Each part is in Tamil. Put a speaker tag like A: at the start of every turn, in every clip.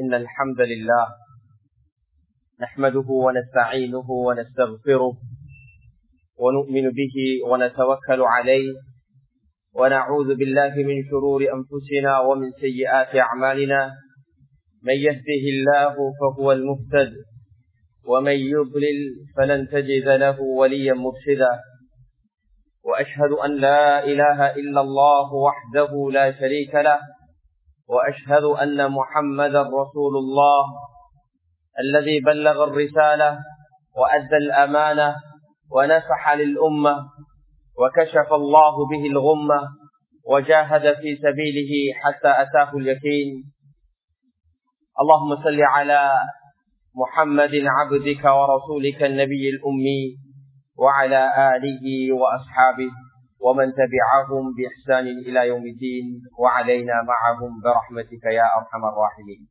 A: إن الحمد لله نحمده ونستعينه ونستغفره ونؤمن به ونتوكل عليه ونعوذ بالله من شرور أنفسنا ومن سيئات أعمالنا من يهده الله فهو المهتد ومن يضلل فلن تجد له وليا مرشدا وأشهد أن لا إله إلا الله وحده لا شريك له وأشهد أن محمدا رسول الله الذي بلغ الرسالة وأدى الأمانة ونفح للأمة وكشف الله به الغمة وجاهد في سبيله حتى أتاه اليقين. اللهم صل على محمد عبدك ورسولك النبي الأمي وعلى آله وأصحابه. ومن تبعهم بإحسان إلى يوم الدين وعلينا معهم برحمتك يا أرحم الراحمين.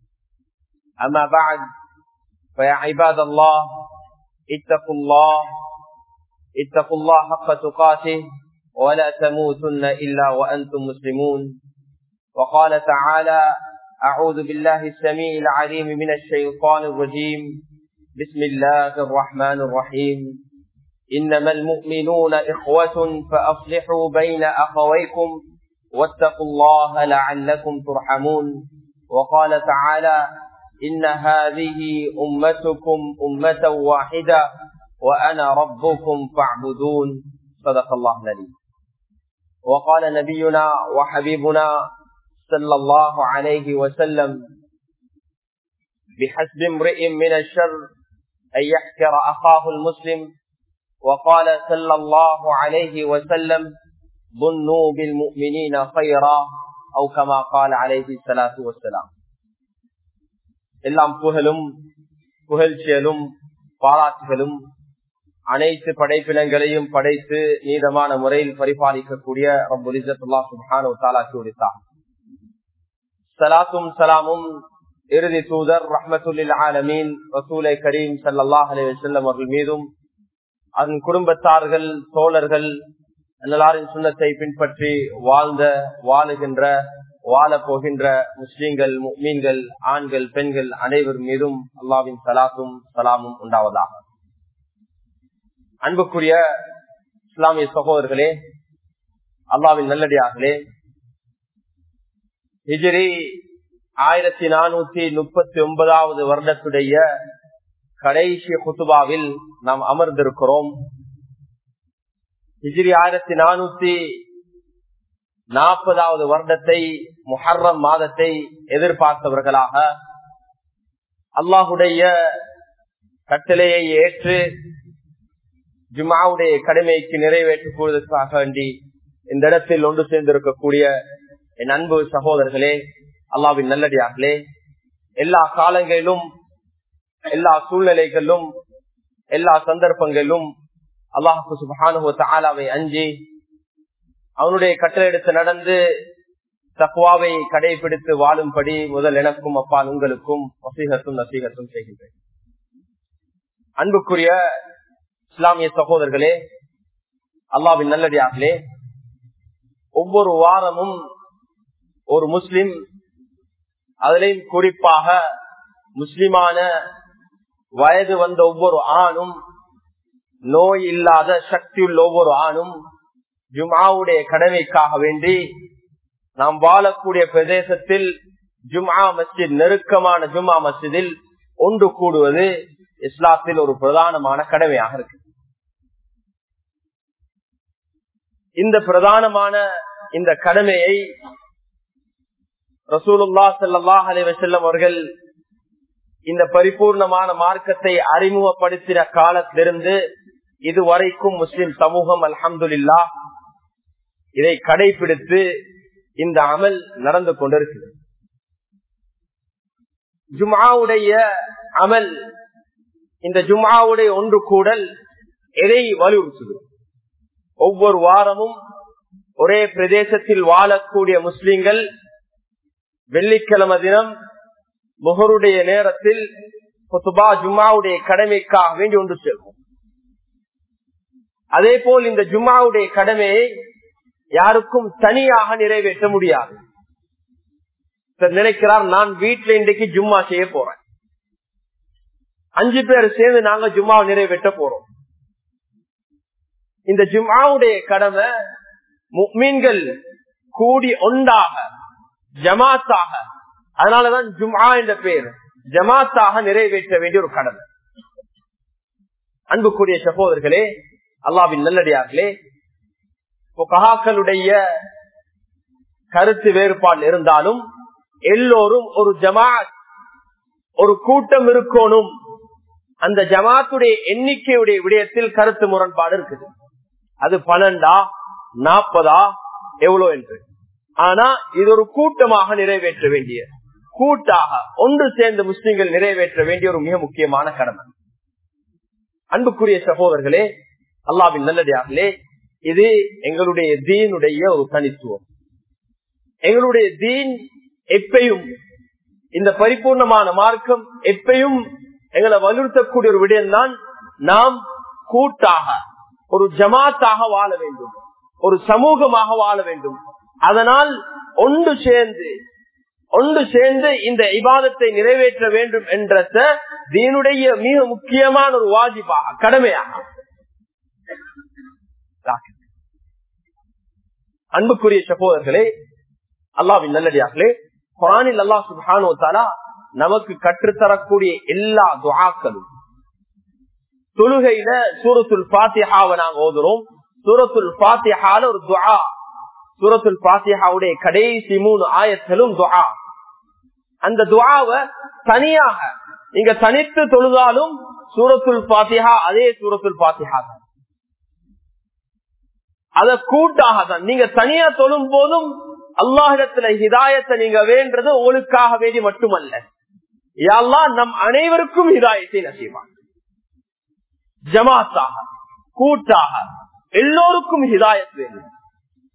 A: أما بعد فيا عباد الله اتقوا الله اتقوا الله حق تقاته ولا تموتن إلا وأنتم مسلمون. وقال تعالى أعوذ بالله السميع العليم من الشيطان الرجيم. بسم الله الرحمن الرحيم. إنما المؤمنون إخوة فأصلحوا بين أخويكم واتقوا الله لعلكم ترحمون. وقال تعالى إن هذه أمتكم أمة واحدة وأنا ربكم فاعبدون. صدق الله العليم وقال نبينا وحبيبنا صلى الله عليه وسلم بحسب امرئ من الشر أن يحكر أخاه المسلم وقال صلى الله عليه وسلم ظنوا بالمؤمنين خيرا أو كما قال عليه الصلاة والسلام எல்லாம் புகழும் புகழ்ச்சியலும் பாராட்டுகளும் அனைத்து படைப்பினங்களையும் படைத்து நீதமான முறையில் பரிபாலிக்கக்கூடிய ரபுலிசத்துல்லா சுபானு தாலாக்கி உரித்தார் சலாத்தும் சலாமும் இறுதி தூதர் ரஹமத்துல்லில் ஆலமீன் ரசூலை கரீம் சல்லாஹ் அலி வசல்லம் அவர்கள் மீதும் அதன் குடும்பத்தார்கள் தோழர்கள் எல்லாரின் சுண்ணத்தை பின்பற்றி வாழ்ந்த வாழுகின்ற வாழ போகின்ற முஸ்லீம்கள் மீன்கள் ஆண்கள் பெண்கள் அனைவர் மீதும் அல்லாவின் சலாத்தும் சலாமும் உண்டாவதாக. அன்புக்குரிய இஸ்லாமிய சகோதரர்களே அல்லாவின் நல்லடியார்களே ஹிஜிரி ஆயிரத்தி நானூத்தி முப்பத்தி ஒன்பதாவது வருடத்துடைய கடைசி குத்துபாவில் நாம் அமர்ந்திருக்கிறோம். ஹிஜிரி ஆயிரத்தி நானூத்தி நாற்பதாவது வருடத்தை முஹர்ரம் மாதத்தை எதிர்பார்த்தவர்களாக அல்லாஹுடைய கட்டளையை ஏற்று ஜுமாவுடைய கடமைக்கு நிறைவேற்றிக் கொள்வதற்காக வேண்டி இந்த இடத்தில் ஒன்று சேர்ந்திருக்கக்கூடிய என் அன்பு சகோதரர்களே அல்லாவின் நல்லடியார்களே எல்லா காலங்களிலும் எல்லா சூழ்நிலைகளிலும் எல்லா சந்தர்ப்பங்களிலும் அல்லாஹு சுபானுவை அஞ்சு அவனுடைய கட்டளை எடுத்து நடந்து தக்குவாவை கடைபிடித்து வாழும்படி முதல் எனக்கும் அப்பால் உங்களுக்கும் வசீகத்தும் நசீகத்தும் செய்கின்றேன். அன்புக்குரிய இஸ்லாமிய சகோதரர்களே அல்லாவின் நல்லடியார்களே ஒவ்வொரு வாரமும் ஒரு முஸ்லிம் அதிலையும் குறிப்பாக முஸ்லிமான வயது வந்த ஒவ்வொரு ஆணும் நோய் இல்லாத சக்தியுள்ள ஒவ்வொரு ஆணும் ஜுமாவுடைய கடமைக்காக வேண்டி நாம் வாழக்கூடிய பிரதேசத்தில் ஜுமா மஸ்ஜித் நெருக்கமான ஜுமா மஸ்ஜிதில் ஒன்று கூடுவது இஸ்லாத்தில் ஒரு பிரதானமான கடமையாக இருக்கு. இந்த பிரதானமான இந்த கடமையை ரசூலுல்லா சல்லாஹ் அலைவசல்லம் அவர்கள் இந்த பரிபூர்ணமான மார்க்கத்தை அறிமுகப்படுத்தின காலத்திலிருந்து இதுவரைக்கும் முஸ்லிம் சமூகம் அல்ஹம்துல்லா இதை கடைபிடித்து இந்த அமல் நடந்து கொண்டிருக்கிறது. ஜுமாவுடைய அமல் இந்த ஜுமாவுடைய ஒன்று கூடல் எதை வலியுறுத்துது? ஒவ்வொரு வாரமும் ஒரே பிரதேசத்தில் வாழக்கூடிய முஸ்லிம்கள் வெள்ளிக்கிழமை தினம் முகருடைய நேரத்தில் ஜுமாவுடைய கடமைக்காக வேண்டி ஒன்று சேர்க்கும். அதே போல் இந்த ஜும்மாவுடைய கடமையை யாருக்கும் தனியாக நிறைவேற்ற முடியாது. நினைக்கிறார் நான் வீட்டுல இன்றைக்கு ஜும்மா செய்ய போறேன். அஞ்சு பேர் சேர்ந்து நாங்க ஜும்மாவை நிறைவேற்ற போறோம். இந்த ஜும்மாவுடைய கடமை மீன்கள் கூடி ஒன்றாக ஜமாத்தாக அதனாலதான் ஜும்ஆ என்ற பெயர். ஜமாத்தாக நிறைவேற்ற வேண்டிய ஒரு கடமை. அன்புக்குரிய சகோதரர்களே அல்லாவின் நல்லடியார்களே கஹாக்களுடைய கருத்து வேறுபாடு இருந்தாலும் எல்லோரும் ஒரு ஜமாத் ஒரு கூட்டம் இருக்கணும். அந்த ஜமாத்துடைய எண்ணிக்கையுடைய விடயத்தில் கருத்து முரண்பாடு இருக்குது. அது பன்னெண்டா நாற்பதா எவ்வளோ என்று. ஆனா இது ஒரு கூட்டமாக நிறைவேற்ற வேண்டிய கூட்டாக ஒன்று சேர்ந்து முஸ்லிம்கள் நிறைவேற்ற வேண்டிய ஒரு மிக முக்கியமான கடமை. அன்புக்குரிய சகோதரர்களே அல்லாவின் நல்லடியார்களே இது எங்களுடைய தீனுடைய ஒரு தனித்துவம். எங்களுடைய தீன் எப்பையும் இந்த பரிபூர்ணமான மார்க்கம் எப்பையும் எங்களை வலியுறுத்தக்கூடிய ஒரு விடயம்தான் நாம் கூட்டாக ஒரு ஜமாத்தாக வாழ வேண்டும் ஒரு சமூகமாக வாழ வேண்டும். அதனால் ஒன்று சேர்ந்து ஒன்று சேர்ந்து இந்த இபாதத்தை நிறைவேற்ற வேண்டும் என்ற தீனுடைய மிக முக்கியமான ஒரு வாஜிபாக கடமையாக. அன்புக்குரிய சகோதரர்களே அல்லாவின் நல்லடியார்களே குரானில் அல்லா சுபானோ தாலா நமக்கு கற்றுத்தரக்கூடிய எல்லா துவாக்களும் தொழுகையில சூரத்துல் பாத்தியாவை நாங்க ஓதுறோம். சூரத்துல் பாத்தியால ஒரு துவா சூரத்துல் பாத்தியாவுடைய கடைசி மூணு ஆயத்திலும் துவா அந்த துவாவை தனியாக நீங்க தனித்து தொழுதாலும் சூரத்துல் பாத்தியா அதே சூரத்துல் பாத்தியா தான். அத கூட்டாக தான். நீங்க தனியா தொழும் போதும் அல்லாஹிடத்துல ஹிதாயத்தை நீங்க வேண்டது உங்களுக்காக வேண்டி மட்டுமல்ல. யாழ்லாம் நம் அனைவருக்கும் ஹிதாயத்தை நசிவான் ஜமாத்தாக கூட்டாக எல்லோருக்கும் ஹிதாயத் வேண்டும்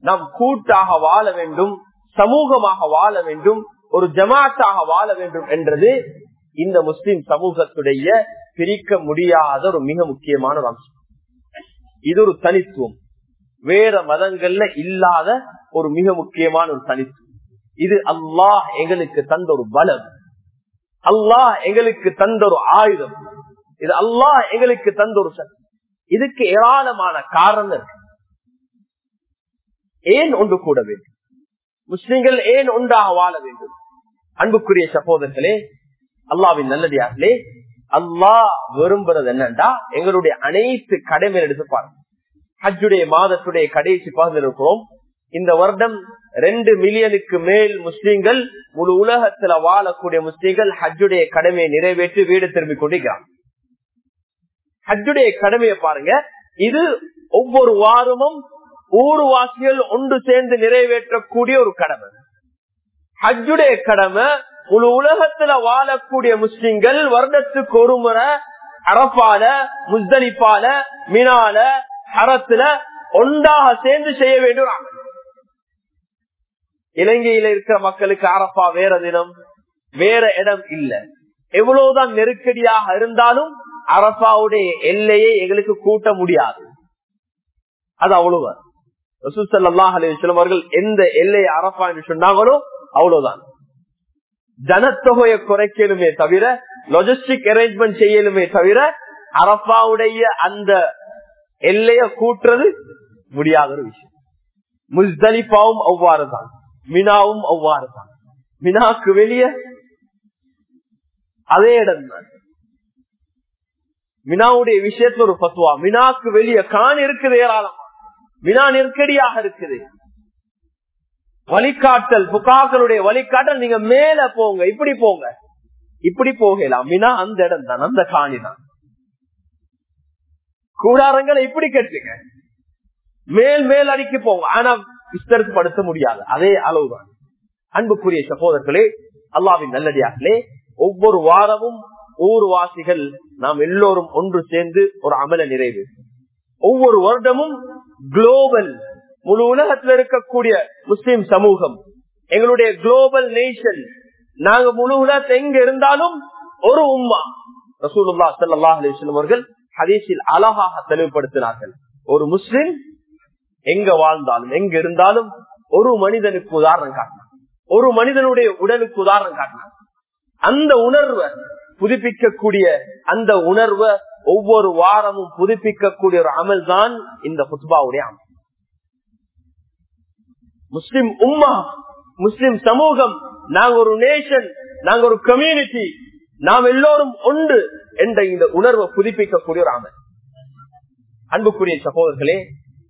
A: நாம் கூட்டாக வாழ வேண்டும் சமூகமாக வாழ வேண்டும் ஒரு ஜமாத்தாக வாழ வேண்டும் என்றது இந்த முஸ்லிம் சமூகத்துடைய பிரிக்க முடியாத ஒரு மிக முக்கியமான ஒரு அம்சம். இது ஒரு தனித்துவம். வேற மதங்கள்ல இல்லாத ஒரு மிக முக்கியமான ஒரு தனித்துவம். இது அல்லாஹ் எங்களுக்கு தந்த ஒரு பலம். அல்லாஹ் எங்களுக்கு தந்த ஒரு ஆயுதம். இது அல்லாஹ் எங்களுக்கு தந்த ஒரு சக்தி. இதுக்கு ஏராளமான காரணம் இருக்கு ஏன் ஒன்று கூட வேண்டும்? முஸ்லிம்கள் ஏன் ஒன்றாக வாழ வேண்டும்? அன்புக்குரிய சகோதரர்களே அல்லாவின் நல்லடியார்களே அல்லாஹ் விரும்புறது என்னண்டா எங்களுடைய அனைத்து கடமை எடுத்து பாருங்க. ஹஜ்ஜுடைய மாதத்துடைய கடைசி பகுதியில் இருக்கிறோம். இந்த வருடம் ரெண்டு மில்லியனுக்கு மேல் முஸ்லீம்கள் முழு உலகத்துல வாழக்கூடிய முஸ்லீம்கள் ஹஜ்ஜுடைய கடமையை நிறைவேற்றி வீடு திரும்பி கொண்டிருக்கிறான் ஹஜ்ஜுடைய கடமையை பாருங்க. இது ஒவ்வொரு வாரமும் ஊர்வாசிகள் ஒன்று சேர்ந்து நிறைவேற்றக்கூடிய ஒரு கடமை. ஹஜ்ஜுடைய கடமை முழு உலகத்துல வாழக்கூடிய முஸ்லிம்கள் வருடத்துக்கு ஒரு முறை அரப்பால முஸ்தலிப்பால மினால ஹரத்துல ஒன்றாக சேர்ந்து செய்ய வேண்டும். இலங்கையில இருக்கிற மக்களுக்கு அரப்பா வேற தினம் வேற இடம் இல்ல. எவ்வளவுதான் நெருக்கடியாக இருந்தாலும் அரப்பாவுடைய எல்லையை எங்களுக்கு கூட்ட முடியாது. அது அவ்வளவு. ரசூசல்லாஹ் அலிஸ்லம் அவர்கள் எந்த எல்லையை அரப்பா என்று சொன்னாங்களோ அவ்வளவுதான். ஜனத்தொகையை குறைக்கணுமே தவிர லொஜிஸ்டிக் அரேஞ்ச்மெண்ட் செய்யலுமே தவிர அரப்பாவுடைய அந்த எல்லைய கூட்டுறது முடியாத ஒரு விஷயம். முஸ்தலிப்பாவும் அவ்வாறு தான் மினாவும் அவ்வாறு தான் மினாக்கு வெளிய அதே இடம் தான் மினாவுடைய விஷயத்துல ஒரு பத்துவா மினாக்கு வெளிய காணி இருக்குது ஏராளம். வினா நெருக்கடியாக இருக்குது. வழிகாட்டல் புகாக்களுடைய வழிகாட்டல் நீங்க மேல போங்க இப்படி போங்க. இப்படி போகலாம். வினா அந்த இடம் தான் அந்த காணி தான். கூடாரங்களை இப்படி கட்டுங்க. மேல் மேல் அடிக்க போங்க. ஆனா விஸ்தரிப்படுத்த முடியாது. அதே அளவுதான் அன்புக்குரிய சகோதரர்களே அல்லாவின் நல்லடியார்களே ஒவ்வொரு வாரமும் ஊர்வாசிகள் நாம் எல்லோரும் ஒன்று சேர்ந்து ஒரு அமல நிறைவு. ஒவ்வொரு வருடமும் குளோபல் முழு உலகத்தில் இருக்கக்கூடிய முஸ்லிம் சமூகம் எங்களுடைய குளோபல் நேஷன் நாங்க முழு உலகத்தை எங்க இருந்தாலும் ஒரு உம்மா. ரசூலுல்லா சல்லா அலிஸ்லம் அவர்கள் ஹதீஸில் அழகாக தெளிவுபடுத்தினார்கள். ஒரு முஸ்லிம் எங்க வாழ்ந்தாலும் எங்க இருந்தாலும் ஒரு மனிதனுக்கு உதாரணம் காட்டினார். ஒரு மனிதனுடைய உடலுக்கு உதாரணம் காட்டினார். அந்த உணர்வை புதுப்பிக்கக்கூடிய அந்த உணர்வை ஒவ்வொரு வாரமும் புதுப்பிக்கக்கூடிய ஒரு அமல் தான் இந்த புத்பாவுடைய அமல். முஸ்லிம் உம்மா முஸ்லிம் சமூகம் நாங்க ஒரு நேஷன் நாங்க ஒரு கம்யூனிட்டி நாம் எல்லோரும் ஒன்று என்ற இந்த உணர்வை புதுப்பிக்கக்கூடிய ஒரு அமல். அன்புக்குரிய சகோதரர்களே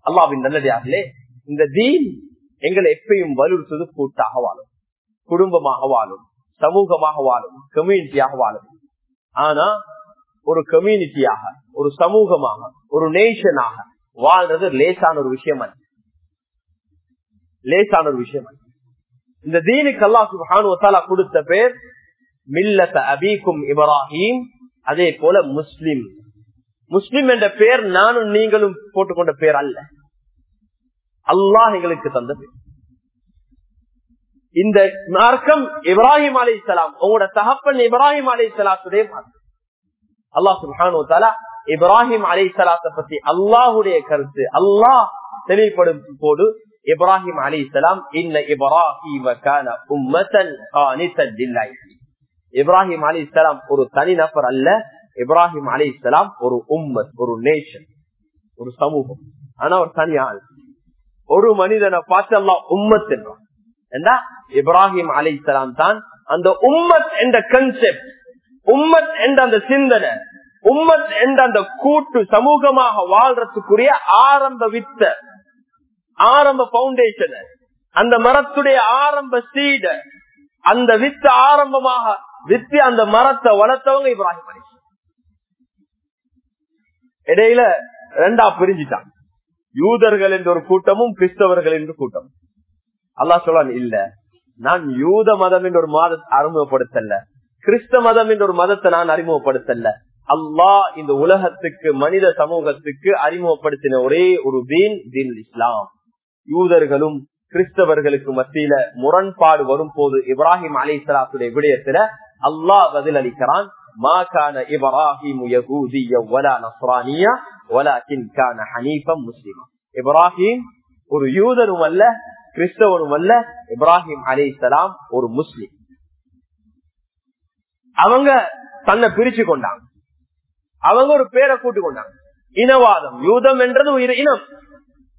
A: அல்லாவின் நல்லதாகலே இந்த தீன் எங்களை எப்பயும் வலியுறுத்துவது கூட்டாக வாழும் குடும்பமாக வாழும் சமூகமாக வாழும் கம்யூனிட்டியாக வாழும். ஆனா ஒரு கம்யூனிட்டியாக ஒரு சமூகமாக ஒரு நேஷனாக வாழ்றது லேசான ஒரு விஷயம்? அல்ல லேசான ஒரு விஷயம்? அல்ல இந்த தீனுக்கு அல்லா சுபானு கொடுத்த பேர் மில்லத்த அபீக்கும் இப்ராஹிம் அதே போல முஸ்லிம். முஸ்லிம் என்ற பெயர் நானும் நீங்களும் போட்டுக்கொண்ட பேர் அல்ல. அல்லாஹ் எங்களுக்கு தந்த பேர். இந்த மார்க்கம் இப்ராஹிம் அலி இஸ்லாம் உங்களோட தகப்பன் இப்ராஹிம் அலி இஸ்லாத்துடைய மார்க்கம். அல்லாஹ் சுல்ஹானு தாலா இப்ராஹிம் அலி சலாத்தை பத்தி அல்லாஹுடைய கருத்து. அல்லாஹ் தெளிவுபடும் போது இப்ராஹிம் அலி இஸ்லாம் இன்ன இப்ராஹிம் இப்ராஹிம் அலி இஸ்லாம் ஒரு தனிநபர் அல்ல. இப்ராஹிம் அலி இஸ்லாம் ஒரு உம்மத் ஒரு நேஷன் ஒரு சமூகம். ஆனா ஒரு ஆள். ஒரு மனிதனை பார்த்து எல்லாம் உம்மத் என்றான். இப்ராஹிம் அலி இஸ்லாம் தான் அந்த உம்மத் என்ற கன்செப்ட் உம்மத் என்ற அந்த சிந்தனை உம்மத் என்ற அந்த கூட்டு சமூகமாக வாழ்றதுக்குரிய ஆரம்ப வித்த ஆரம்ப பவுண்டேஷன் அந்த மரத்துடைய ஆரம்ப சீட அந்த வித்த ஆரம்பமாக வித்து அந்த மரத்தை வளர்த்தவங்க இப்ராஹிம் அலி இடையில ரெண்டா பிரிஞ்சுட்டான். யூதர்கள் என்ற ஒரு கூட்டமும் கிறிஸ்தவர்கள் என்று கூட்டம் அல்லா சொல்லான் இல்ல நான் யூத மதம் என்ற ஒரு மாதத்தை அறிமுகப்படுத்தல. கிறிஸ்த மதம் என்ற ஒரு மதத்தை நான் அறிமுகப்படுத்தல. அல்லா இந்த உலகத்துக்கு மனித சமூகத்துக்கு அறிமுகப்படுத்தின ஒரே ஒரு தீன் தீன் இஸ்லாம். யூதர்களும் கிறிஸ்தவர்களுக்கு மத்தியில முரண்பாடு வரும் போது இப்ராஹிம் அலி சலாத்துடைய விடயத்துல அல்லாஹ் பதில் அளிக்கிறான் மாகான இப்ராஹிம் நஸ்ரானியா வலாக்கின் கான ஹனீஃபம் முஸ்லிமா. இப்ராஹிம் ஒரு யூதரும் அல்ல கிறிஸ்தவனும் அல்ல இப்ராஹிம் அலி ஒரு முஸ்லிம். அவங்க தன்னை பிரிச்சு கொண்டாங்க. அவங்க ஒரு பேரை கூட்டு கொண்டாங்க. இனவாதம் யூதம் என்றது ஒரு இனம்.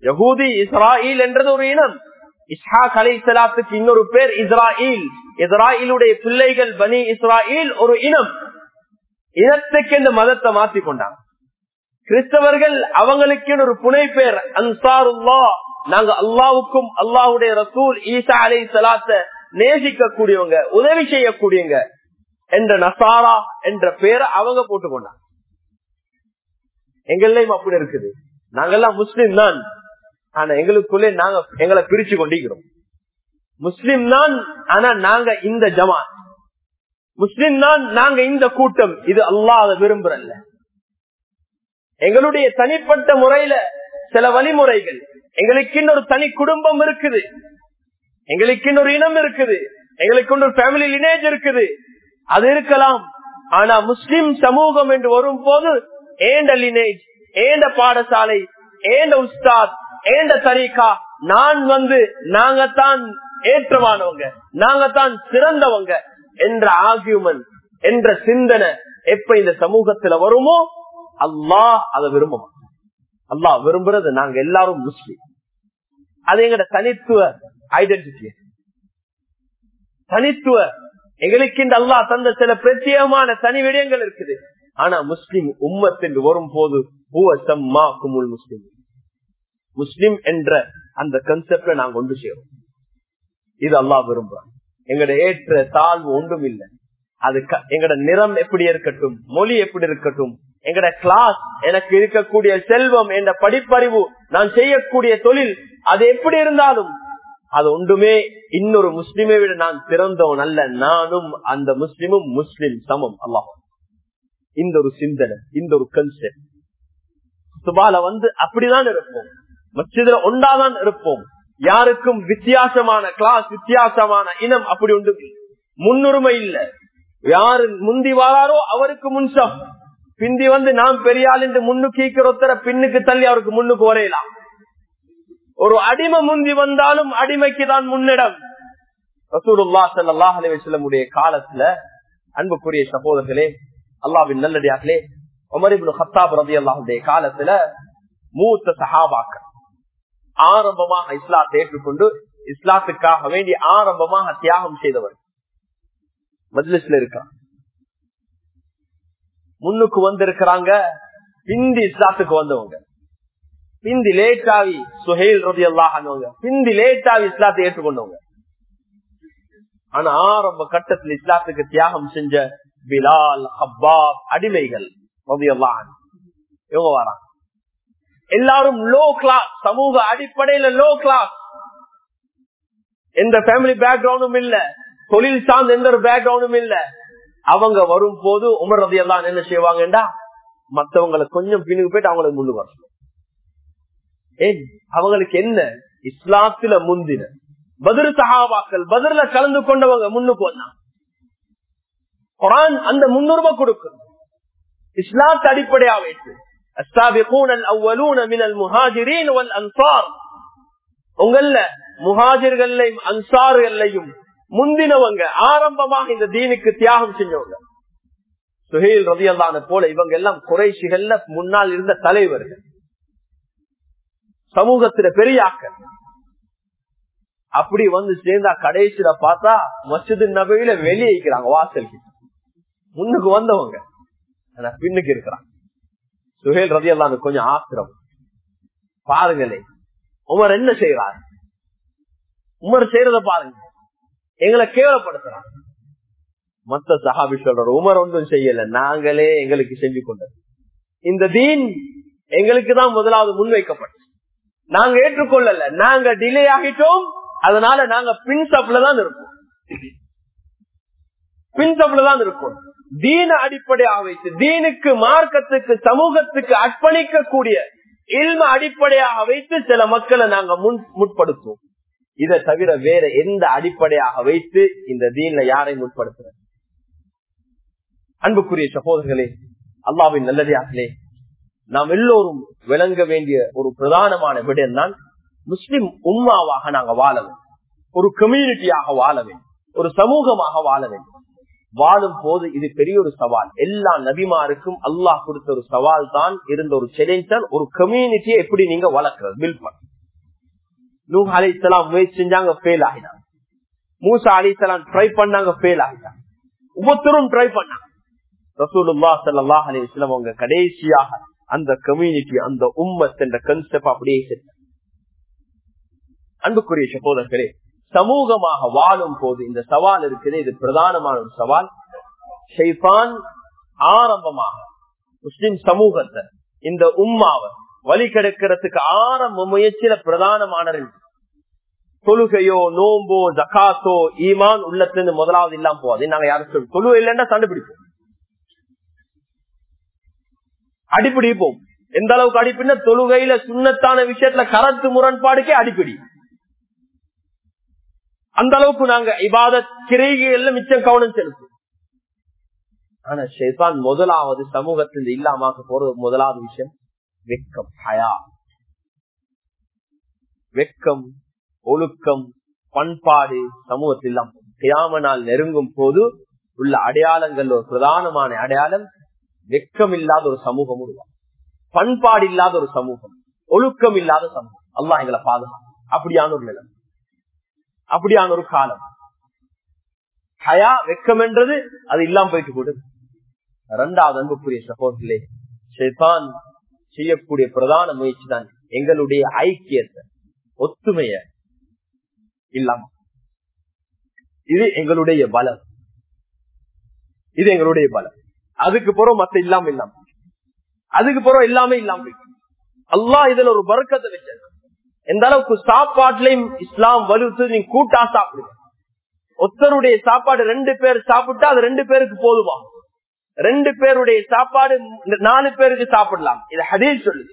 A: யகூதி இஸ்ராயில் என்றது ஒரு இனம். இஸ்ஹாக் அலி இஸ்லாத்துக்கு இன்னொரு பேர் இஸ்ராயில். இஸ்ராயிலுடைய பிள்ளைகள் பனி இஸ்ராயில் ஒரு இனம். இனத்துக்கு இந்த மதத்தை மாத்தி கொண்டாங்க. கிறிஸ்தவர்கள் அவங்களுக்கு ஒரு புனை பேர் அன்சாருல்லா. நாங்க அல்லாவுக்கும் அல்லாவுடைய ரசூல் ஈசா அலி சலாத்த நேசிக்க கூடியவங்க உதவி செய்யக்கூடியவங்க. என்ற நசாரா என்ற பேரை அவங்க போட்டு போட்டுக்கொண்டாங்க எங்களையும் அப்படி இருக்குது. நாங்கெல்லாம் முஸ்லிம் தான். ஆனா எங்களுக்குள்ளே நாங்க எங்களை பிரிச்சு கொண்டிருக்கிறோம். முஸ்லிம் தான் ஆனா நாங்க இந்த ஜமாத். முஸ்லிம் தான் நாங்க இந்த கூட்டம். இது அல்லாத விரும்புறல்ல. எங்களுடைய தனிப்பட்ட முறையில சில வழிமுறைகள். எங்களுக்கு இன்னொரு தனி குடும்பம் இருக்குது. எங்களுக்கு இன்னொரு இனம் இருக்குது. எங்களுக்கு ஒரு ஃபேமிலி லினேஜ் இருக்குது. அது இருக்கலாம். ஆனா முஸ்லிம் சமூகம் என்று வரும் போது ஏண்ட லினேஜ் ஏண்ட பாடசாலை ஏண்ட உஸ்தாத் ஏண்ட தரீகா நான் வந்து நாங்கத்தான் ஏற்றமானவங்க நாங்கத்தான் சிறந்தவங்க என்ற ஆர்கியூமெண்ட் என்ற சிந்தனை எப்ப இந்த சமூகத்துல வருமோ அல்லாஹ் அதை விரும்ப அல்லாஹ் விரும்புறது நாங்க எல்லாரும் முஸ்லீம். அது எங்கட தனித்துவ ஐடென்டிட்டி தனித்துவ எங்களுக்கு இந்த அல்லாஹ் தந்த சில பிரத்யேகமான தனி விடயங்கள் இருக்குது. ஆனா முஸ்லிம் உம்மத்தில் வரும் போது முஸ்லிம். முஸ்லிம் என்ற அந்த கன்செப்ட நாங்க கொண்டு செய்வோம் இது அல்லாஹ் விரும்புறோம் எங்கட ஏற்ற தாழ்வு ஒன்றும் இல்லை. அது எங்கட நிறம் எப்படி இருக்கட்டும் மொழி எப்படி இருக்கட்டும் எங்கட கிளாஸ் எனக்கு இருக்கக்கூடிய செல்வம் என்ற படிப்பறிவு நான் செய்யக்கூடிய தொழில் அது எப்படி இருந்தாலும் அது ஒன்றுமே இன்னொரு முஸ்லிமை விட நான் பிறந்தவன் அல்ல. நானும் அந்த முஸ்லிமும் முஸ்லிம் சமம். அல்லாஹ். இந்த ஒரு சிந்தனை இந்த ஒரு கன்செப்ட் சுபால வந்து அப்படிதான் இருப்போம். மச்சிதல ஒன்றாதான் இருப்போம். யாருக்கும் வித்தியாசமான கிளாஸ் வித்தியாசமான இனம் அப்படி உண்டு முன்னுரிமை இல்ல. யாரு முந்தி வாழாரோ அவருக்கு முன்சம். பிந்தி வந்து நாம் பெரியாள் என்று முன்னுக்கு ஒருத்தர பின்னுக்கு தள்ளி அவருக்கு முன்னுக்கு வரையலாம். ஒரு அடிமை முந்தி வந்தாலும் அடிமைக்கு தான் முன்னிடம். ரசூலுல்லா ஸல்லல்லாஹு காலத்துல அன்புக்குரிய சகோதரர்களே அல்லாவின் நல்லடியார்களே உமரிபுல் ஹத்தாப் ரதி அல்லாஹுடைய காலத்துல மூத்த சஹாபாக்கள் ஆரம்பமாக இஸ்லாத்தை ஏற்றுக்கொண்டு இஸ்லாத்துக்காக வேண்டி ஆரம்பமாக தியாகம் செய்தவர். மஜ்லிஸ்ல இருக்கா முன்னுக்கு வந்திருக்கிறாங்க பிந்தி இஸ்லாத்துக்கு வந்தவங்க. பிந்தி லேட்டாவி சுஹேல் ரதி அல்லாஹ் பிந்தி லேட்டாவி இஸ்லாத்தை ஏற்றுக்கொண்டவங்க. ஆனா ஆரம்ப கட்டத்தில் இஸ்லாத்துக்கு தியாகம் செஞ்ச பிலால் ஹப்பாப் அடிமைகள் ரபி அல்லாஹ் இவங்க வராங்க. எல்லாரும் லோ கிளாஸ் சமூக அடிப்படையில லோ கிளாஸ் எந்த ஃபேமிலி பேக்ரவுண்டும் இல்ல. தொழில் சார்ந்த எந்த ஒரு பேக்ரவுண்டும் இல்ல. அவங்க வரும் போது உமர் ரதி எல்லாம் என்ன செய்வாங்கடா மத்தவங்களை கொஞ்சம் பின்னுக்கு போயிட்டு அவங்களுக்கு முன்னு வரணும் அவங்களுக்கு என்ன? இஸ்லாத்துல முந்தின. பதில் சகாவாக்கள் பதில கலந்து கொண்டவங்க முன்னுக்கு வந்தாங்க அந்த முன்னுரிமை கொடுக்கும். இஸ்லாத்து அடிப்படையா வைத்து. உங்கள முஹாஜர்களையும் அன்சார்களையும் முந்தினவங்க ஆரம்பமாக இந்த தீனுக்கு தியாகம் செஞ்சவங்க. சுஹேல் ரவியல்லான போல இவங்க எல்லாம் குறைசிகள்ல முன்னால் இருந்த தலைவர்கள். சமூகத்துல பெரியாக்கள் அப்படி வந்து சேர்ந்தா கடைசியில பார்த்தா மசிது நபையில வெளியே இருக்கிறாங்க வாசல் முன்னுக்கு வந்தவங்க. பின்னுக்கு இருக்கிறாங்க. சுஹேல் எல்லாம் கொஞ்சம் ஆத்திரம். பாருங்களே உமர் என்ன செய்யறாரு உமர் செய்யறத பாருங்க. எங்களை கேவலப்படுத்துறாங்க மத்த சஹாபி சொல்ற உமர் ஒன்றும் செய்யல. நாங்களே எங்களுக்கு செஞ்சு கொண்டது. இந்த தீன் எங்களுக்கு தான் முதலாவது முன்வைக்கப்பட்டது. நாங்க ஏற்றுக்கொள்ளல. நாங்க டிலே ஆகிட்டோம். அதனால நாங்க பின்சப்லதான் இருப்போம் பின்சப்லதான் தான் இருக்கோம் தீன அடிப்படையாக வைத்து தீனுக்கு மார்க்கத்துக்கு சமூகத்துக்கு அர்ப்பணிக்க கூடிய இல்ம அடிப்படையாக வைத்து சில மக்களை நாங்க முன் முற்படுத்துவோம். இதை தவிர வேற எந்த அடிப்படையாக வைத்து இந்த தீன்ல யாரை முற்படுத்துறது? அன்புக்குரிய சகோதரர்களே அல்லாவின் நல்லதார்களே நாம் எல்லோரும் விளங்க வேண்டிய ஒரு பிரதானமான விடயம் தான் முஸ்லிம் உம்மாவாக நாங்க வாழ வேண்டும். ஒரு கம்யூனிட்டியாக வாழ வேண்டும். ஒரு சமூகமாக வாழ வேண்டும். வாழும் போது இது பெரிய ஒரு சவால். எல்லா நபிமாருக்கும் அல்லாஹ் கொடுத்த ஒரு சவால் தான் இருந்த ஒரு சேலஞ்ச் தான் ஒரு கம்யூனிட்டியை எப்படி நீங்க வளர்க்கிறது பில்ட் பண்ண நூ இஸ்லாம் முயற்சி செஞ்சாங்க ஃபெயில் ஆகினாங்க மூசா அலிசலாம் ட்ரை பண்ணாங்க ஃபெயில் ஆகிட்டாங்க. ஒவ்வொருத்தரும் ட்ரை பண்ணாங்க. ரசூலுல்லா சல்லாஹ் அலிஸ்லாம் அவங்க கடைசியாக அந்த கம்யூனிட்டி அந்த உம்மத் என்ற கன்செப்ட் அப்படியே செஞ்சாங்க அன்புக்குரிய சகோதரர்களே சமூகமாக வாழும் போது இந்த சவால் இருக்குது. இது பிரதானமான ஒரு சவால். ஷைபான் ஆரம்பமாக முஸ்லிம் சமூகத்தை இந்த உம்மாவை வழி கெடுக்கிறதுக்கு ஆரம்ப முயற்சியில பிரதானமான தொழுகையோ நோம்போ ஜக்காத்தோ ஈமான் உள்ளத்திலிருந்து முதலாவது இல்லாம போவாது நாங்க யாரும் சொல்லுவோம் தொழுகை இல்லைன்னா கண்டுபிடிப்போம் அடிப்பிடிப்போம் எந்த அளவுக்கு அடிப்பின்னா தொழுகையில சுண்ணத்தான விஷயத்துல கரத்து முரண்பாடுக்கே அடிப்பிடி. அந்த அளவுக்கு நாங்க இவாத கிரைகள் மிச்சம் கவனம் செலுத்தும் ஆனா ஷேசான் முதலாவது சமூகத்தில் இல்லாம போறது முதலாவது விஷயம் வெக்கம் ஹயா. வெக்கம் ஒழுக்கம் பண்பாடு சமூகத்தில் கியாம நாள் நெருங்கும் போது உள்ள அடையாளங்கள் ஒரு பிரதானமான அடையாளம் வெக்கம் இல்லாத ஒரு சமூகம் உருவாகும். பண்பாடு இல்லாத ஒரு சமூகம் ஒழுக்கம் இல்லாத சமூகம். அல்லா எங்களை பாதுகாக்கும். அப்படியான ஒரு நிலம். அப்படியான ஒரு காலம். ஹயா வெக்கம் என்றது அது இல்லாம போயிட்டு கூடுது இரண்டாவது அன்புக்குரிய சகோதரிலே ஷேதான் செய்யக்கூடிய பிரதான முயற்சி தான் எங்களுடைய ஐக்கியத்தை ஒத்துமைய இல்லாம. இது எங்களுடைய பலம். இது எங்களுடைய பலம். அதுக்கு பிறகு மத்த இல்லாம இல்லாம. அதுக்கு பிறகு இல்லாம இல்லாம. அல்லா இதுல ஒரு வருக்கத்தை வச்ச எந்த அளவுக்கு சாப்பாட்டுலயும் இஸ்லாம் வலுத்து நீ கூட்டா சாப்பிடுங்க ஒருத்தருடைய சாப்பாடு ரெண்டு பேர் சாப்பிட்டா அது ரெண்டு பேருக்கு போதுமா? ரெண்டு பேருடைய சாப்பாடு நாலு பேருக்கு சாப்பிடலாம். இது ஹதீஸ் சொல்லுது.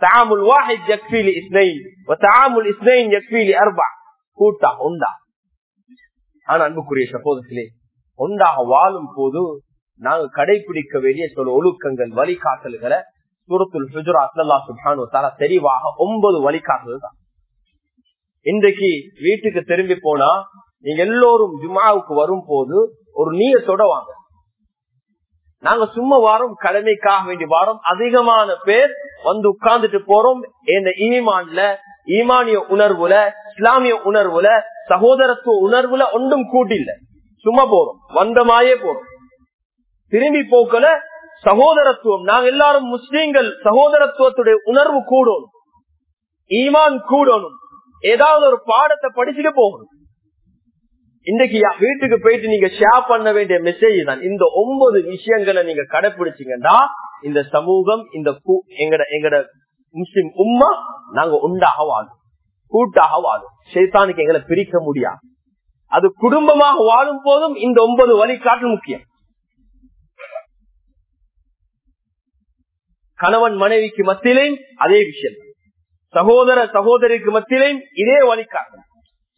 A: தாமுல் வாஹித் ஜக்ஃபீலி இஸ்னைன். தாமுல் இஸ்னைன் ஜக்ஃபீலி அர்பா. கூட்டா உண்டா ஆனா அன்புக்குரிய சப்போதத்திலே ஒன்றாக வாழும் போது நாங்க கடைபிடிக்க வேண்டிய சில ஒழுக்கங்கள் வழிகாட்டல்களை சூரத்துல் ஹுஜராத் அல்லாஹ் சுப்ஹானஹு தெளிவாக ஒன்பது வழிகாட்டல் தான். இன்றைக்கு வீட்டுக்கு திரும்பி போனா நீங்க எல்லோரும் ஜுமாவுக்கு வரும் போது ஒரு நீயத்தோட வாங்க. நாங்க சும்மா வாரம் கடமைக்காக வேண்டி வாரம். அதிகமான பேர் வந்து உட்கார்ந்துட்டு போறோம். இந்த ஈமான்ல ஈமானிய உணர்வுல இஸ்லாமிய உணர்வுல சகோதரத்துவ உணர்வுல ஒன்றும் கூட்டில்ல. சும்மா போறோம். வந்தமாயே போறோம். திரும்பி போக்கல சகோதரத்துவம். நாங்க எல்லாரும் முஸ்லீம்கள் சகோதரத்துவத்துடைய உணர்வு கூடணும். ஈமான் கூடணும். ஏதாவது ஒரு பாடத்தை படிச்சுட்டு போகணும். இன்னைக்கு வீட்டுக்கு போயிட்டு நீங்க ஷேர் பண்ண வேண்டிய மெசேஜ் தான். இந்த ஒன்பது விஷயங்களை நீங்க கடைபிடிச்சீங்கன்னா இந்த சமூகம் இந்த எங்கட எங்கட முஸ்லிம் உம்மா நாங்க உண்டாக வாழும். கூட்டாக வாழும். சேத்தானுக்கு எங்களை பிரிக்க முடியாது. அது குடும்பமாக வாழும் போதும் இந்த ஒன்பது வழிகாட்டு முக்கியம். கணவன் மனைவிக்கு மத்தியிலையும் அதே விஷயம். சகோதர சகோதரிக்கு மத்தியிலையும் இதே வழிகாட்டு.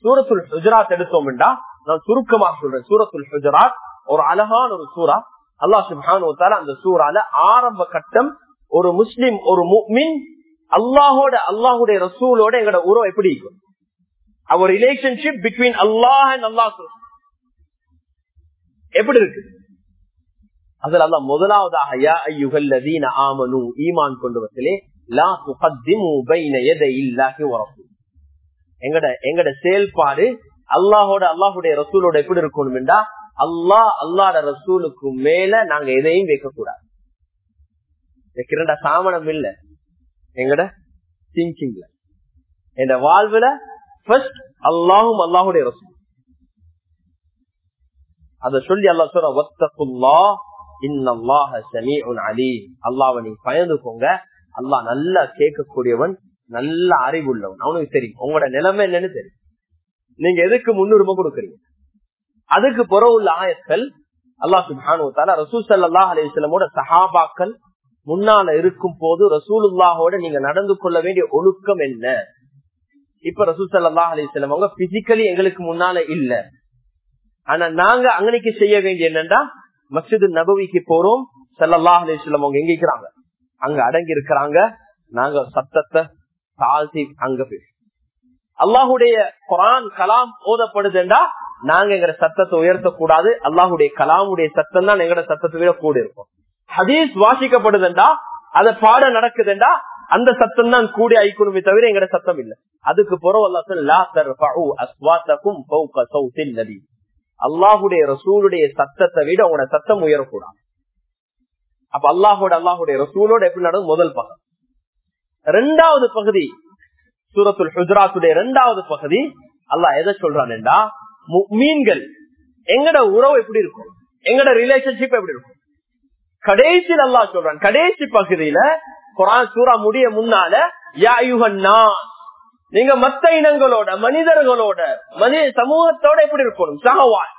A: சூரத்துல் ஹுஜராத் எடுத்தோம்டா நான் சுருக்கமாக சொல்றேன். சூரத்துல் ஹுஜராத் ஒரு அழகான ஒரு சூறா. அல்லாஹ் சுபான் அந்த சூறால ஆரம்ப கட்டம் ஒரு முஸ்லிம் ஒரு மின் அல்லாஹோட அல்லாஹுடைய ரசூலோட எங்களோட உறவு எப்படி இருக்கும் அவர் relationship between Allah and Allah எப்படி இருக்கு? அதுல அல்ல முதலாவதாக யா ஐயுகல் லதீன ஆமனு ஈமான் கொண்டவர்களே லா துகத்திமு பைன எதை இல்லாஹி வரசூல் எங்கட எங்கட செயல்பாடு அல்லாஹோட அல்லாஹுடைய ரசூலோட எப்படி இருக்கணும்டா அல்லாஹ் அல்லாட ரசூலுக்கு மேல நாங்க எதையும் வைக்க கூடாது வைக்கிறண்டா சாமணம் இல்ல. எங்கட? திங்கிங்ல என் வாழ்வுல ஃபர்ஸ்ட் அல்லாஹும் அல்லாஹுடைய ரசூல். அத சொல்லி அல்லா சொல்ற ஒத்தகுல்லா இன்னல்லாஹ சமீஉன் அலி அல்லாஹ்வை நீ பயந்துக்கோங்க. அல்லாஹ் நல்லா கேட்கக்கூடியவன் நல்ல அறிவுள்ளவன். அவனுக்கு தெரியும். உங்களோட நிலைமை என்னன்னு தெரியும். நீங்க எதுக்கு முன்னுரிமை கொடுக்கறீங்க? அதுக்கு புற உள்ள ஆயத்கள் அல்லாஹ் சுபானுவத்தால ரசூல் சல்லாஹ் அலிஸ்லமோட சஹாபாக்கள் முன்னால இருக்கும் போது ரசூலுல்லாஹோட நீங்க நடந்து கொள்ள வேண்டிய ஒழுக்கம் என்ன? இப்ப ரசூல் சல்லாஹ் அலிஸ்லம் அவங்க பிசிக்கலி எங்களுக்கு முன்னால இல்ல. ஆனா நாங்க அங்கனைக்கு செய்ய வேண்டிய என்னன்னா மசிது நபவிக்கு போறோம். சல்லாஹ் அலிஸ்லம் அவங்க எங்க இருக்கிறாங்க? அங்க அடங்கி இருக்கிறாங்க. நாங்க சத்தத்தை தாழ்த்தி அங்க போய் அல்லாஹுடைய குரான் கலாம் ஓதப்படுதுண்டா? நாங்க எங்க சத்தத்தை உயர்த்தக்கூடாது. அல்லாஹுடைய கலாமுடைய சத்தம் தான் எங்கட சத்தத்தை விட கூட இருக்கும். ஹதீஸ் வாசிக்கப்படுதுண்டா? அத பாட நடக்குதுண்டா? அந்த சத்தம் தான் கூடி ஐக்கணுமே தவிர எங்கட சத்தம் இல்ல. அதுக்கு புறம். அல்லாஹுடைய ரசூலுடைய சத்தத்தை விட உங்களோட சத்தம் உயரக்கூடாது. அப்ப அல்லாஹோட அல்லாஹுடைய ரசூலோட எப்படி நடக்கும் முதல் பக்கம் ரெண்டாவது பகுதி சூரத்துல் ஹுஜராத்துடைய இரண்டாவது பகுதி அல்லாஹ் எதை சொல்றான்டா மீன்கள் எங்கட உறவு எப்படி இருக்கும்? எங்கட ரிலேஷன்ஷிப் எப்படி இருக்கும்? கடைசி அல்லாஹ் சொல்றான். கடைசி பகுதியில குரான் சூறா முடிய முன்னால யாயுகன்னா நீங்க மத்த இனங்களோட மனிதர்களோட மனித சமூகத்தோட எப்படி இருக்கணும் சகவால்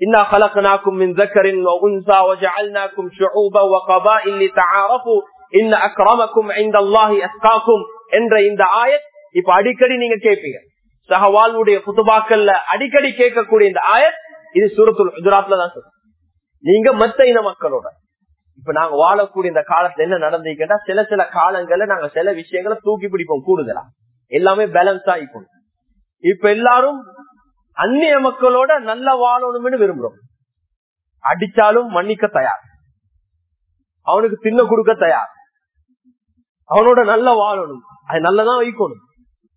A: إنا خلقناكم من ذكر وأنثى وجعلناكم شعوبا وقبائل لتعارفوا إن أكرمكم عند الله أتقاكم என்ற இந்த ஆயத் இப்ப அடிக்கடி நீங்க கேட்பீங்க சஹவாலுடைய புத்துபாக்கள்ல அடிக்கடி கேட்கக்கூடிய இந்த ஆயத் இது சூரத்துல் குஜராத்ல தான் சொல்றோம் நீங்க மத்த இன மக்களோட இப்ப நாங்க வாழக்கூடிய இந்த காலத்துல என்ன நடந்தீங்கன்னா சில சில காலங்கள்ல நாங்க சில விஷயங்களை தூக்கி பிடிப்போம் கூடுதலா எல்லாமே பேலன்ஸ் ஆகிக்கும் இப்ப எல்லாரும் அந்நிய மக்களோட நல்ல வாழணும்னு விரும்புறோம். அடிச்சாலும் மன்னிக்க தயார். அவனுக்கு தின்ன கொடுக்க தயார். அவனோட நல்ல வாழணும். அது நல்லதான் வைக்கணும்.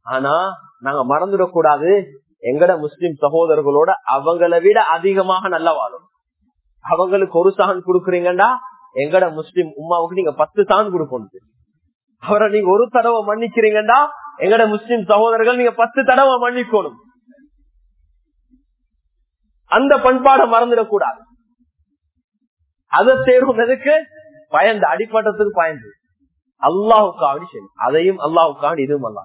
A: ஆனா நாங்க மறந்துடக்கூடாது எங்கட முஸ்லிம் சகோதரர்களோட அவங்கள விட அதிகமாக நல்ல வாழணும். அவங்களுக்கு ஒரு சான் கொடுக்குறீங்கடா எங்கட முஸ்லிம் உமாவுக்கு நீங்க பத்து சான் கொடுக்கணும். அவரை நீங்க ஒரு தடவை மன்னிக்கிறீங்கடா எங்கட முஸ்லிம் சகோதரர்கள் நீங்க பத்து தடவை மன்னிக்கணும். அந்த பண்பாடை மறந்துடக்கூடாது. அதை தேர்வுனதுக்கு பயந்து அடிப்பட்டத்துக்கு பயந்து. அல்லாஹுக்காவடி செய்யும் அதையும் அல்லாஹுக்காவடி இதுவும் அல்லா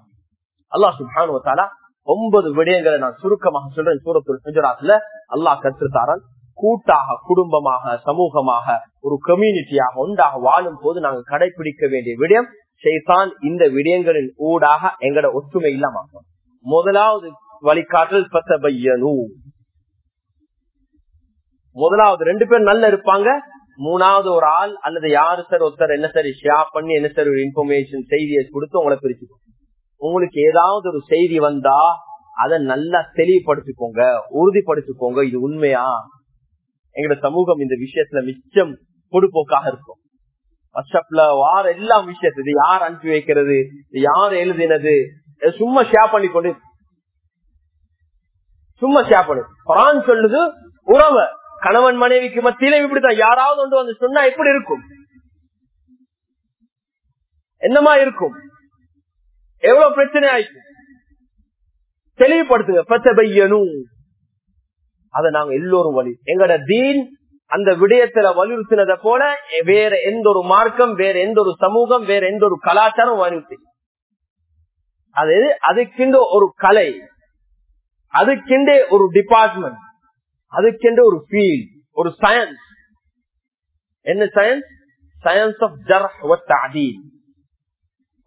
A: அல்லாஹ் சுபானுவத்தாலா ஒன்பது விடயங்களை நான் சுருக்கமாக சொல்றேன். சூரத்துல் குஜராத்ல அல்லாஹ் கற்றுத்தாரன் கூட்டாக குடும்பமாக சமூகமாக ஒரு கம்யூனிட்டியாக ஒன்றாக வாழும் போது நாங்க கடைபிடிக்க வேண்டிய விடயம் செய்தான் இந்த விடயங்களின் ஊடாக எங்கட ஒற்றுமை இல்லாம முதலாவது வழிகாட்டல் பத்தபையனு. முதலாவது ரெண்டு பேர் நல்ல இருப்பாங்க. மூணாவது ஒரு ஆள் அல்லது யாரு சார் ஒருத்தர் என்ன சரி ஷேர் பண்ணி என்ன சார் ஒரு இன்ஃபர்மேஷன் செய்தியை கொடுத்து உங்களை பிரிச்சுக்கோ உங்களுக்கு ஏதாவது ஒரு செய்தி வந்தா அதை நல்லா தெளிவுபடுத்திக்கோங்க உறுதிப்படுத்திக்கோங்க. இது உண்மையா? எங்களோட சமூகம் இந்த விஷயத்துல மிச்சம் பொடுப்போக்காக இருக்கும். வாட்ஸ்அப்ல வார எல்லா விஷயத்து இது யார் அனுப்பி வைக்கிறது யார் எழுதினது சும்மா ஷேர் பண்ணி கொண்டு சும்மா ஷேர் பண்ணு. குரான் சொல்லுது உறவு. கணவன் மனைவிக்கு மத்தியிலும் இப்படித்தான். யாராவது ஒன்று வந்து சொன்னா எப்படி இருக்கும்? என்னமா இருக்கும்? எவ்வளவு பிரச்சனை ஆயிடுச்சு தெளிவுபடுத்துங்க. பச்சபையனும் அதை நாங்க எல்லோரும் வழி. எங்கட தீன் அந்த விடயத்துல வலியுறுத்தினதை போல வேற எந்த ஒரு மார்க்கம் வேற எந்த ஒரு சமூகம் வேற எந்த ஒரு கலாச்சாரம் வலியுறுத்தி. அது அதுக்கென்று ஒரு கலை அதுக்கென்றே ஒரு டிபார்ட்மெண்ட் அதுக்கென்று ஒரு ஃபீல்ட் ஒரு சயின்ஸ் என்ன சயின்ஸ் சயின்ஸ் ஆஃப் ஜர்ஹ்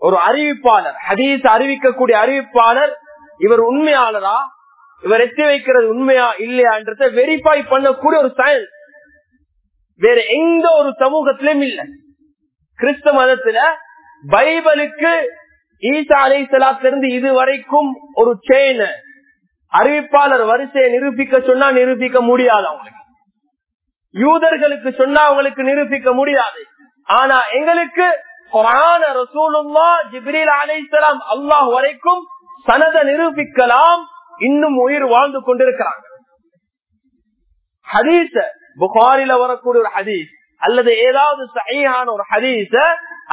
A: ஒரு அறிவிப்பாளர் ஹதீஸ் அறிவிக்கக்கூடிய அறிவிப்பாளர் இவர் உண்மையாளரா? இவர் எத்தி வைக்கிறது உண்மையா இல்லையான்றத வெரிஃபை பண்ணக்கூடிய ஒரு சயின்ஸ் வேற எந்த ஒரு சமூகத்திலும் இல்ல. கிறிஸ்தவ மதத்துல பைபிளுக்கு ஈசா அலை சலாத்திலிருந்து இதுவரைக்கும் ஒரு செயின் அறிவிப்பாளர் வரிசையை நிரூபிக்க சொன்னா நிரூபிக்க முடியாது அவங்களுக்கு. யூதர்களுக்கு சொன்னா அவங்களுக்கு நிரூபிக்க முடியாது. ஆனா எங்களுக்கு குரான ரசூலுல்லா ஜிப்ரீல் அலைசலாம் அல்லாஹ் வரைக்கும் சனத நிரூபிக்கலாம் இன்னும் உயிர் வாழ்ந்து கொண்டிருக்கிறாங்க. ஹரீசர் புகாரில வரக்கூடிய ஒரு ஹதீஸ் அல்லது ஏதாவது சகையான ஒரு ஹதீச